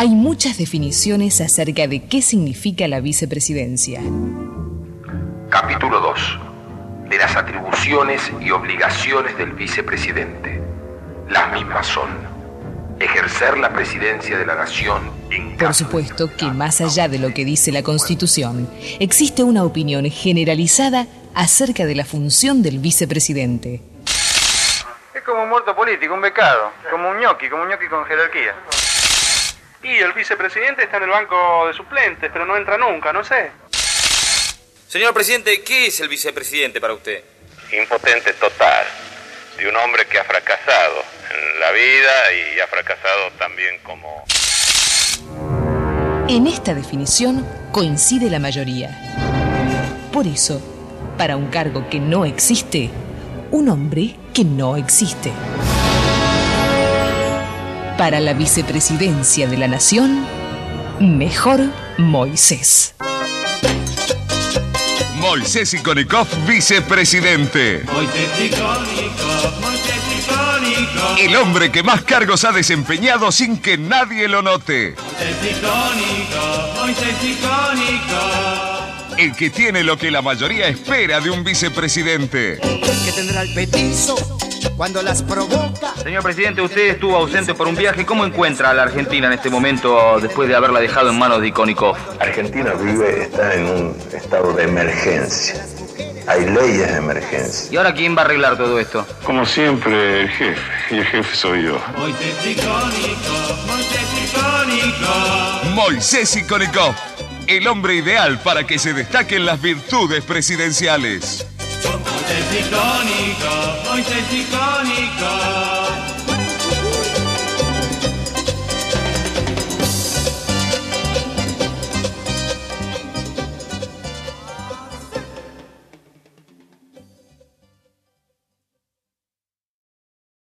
Hay muchas definiciones acerca de qué significa la vicepresidencia. Capítulo 2. De las atribuciones y obligaciones del vicepresidente. Las mismas son ejercer la presidencia de la nación en Por supuesto que más allá de lo que dice la Constitución, existe una opinión generalizada acerca de la función del vicepresidente. Es como un muerto político, un becado, como un ñoqui, como un ñoqui con jerarquía. Y el vicepresidente está en el banco de suplentes, pero no entra nunca, no sé. Señor presidente, ¿qué es el vicepresidente para usted? impotente total de un hombre que ha fracasado en la vida y ha fracasado también como En esta definición coincide la mayoría. Por eso, para un cargo que no existe, un hombre que no existe. Para la vicepresidencia de la nación, mejor Moisés. Moisés Ikonikov, vicepresidente. El hombre que más cargos ha desempeñado sin que nadie lo note. El que tiene lo que la mayoría espera de un vicepresidente. que tendrá el petizo cuando las provoca. Señor presidente, usted estuvo ausente por un viaje. ¿Cómo encuentra a la Argentina en este momento después de haberla dejado en manos de Ikonikov? Argentina vive, está en un estado de emergencia. Hay leyes de emergencia. ¿Y ahora quién va a arreglar todo esto? Como siempre, el jefe. Y el jefe soy yo. Moisés Ikonikov, el hombre ideal para que se destaquen las virtudes presidenciales. Moisés icónico, Moisés icónico.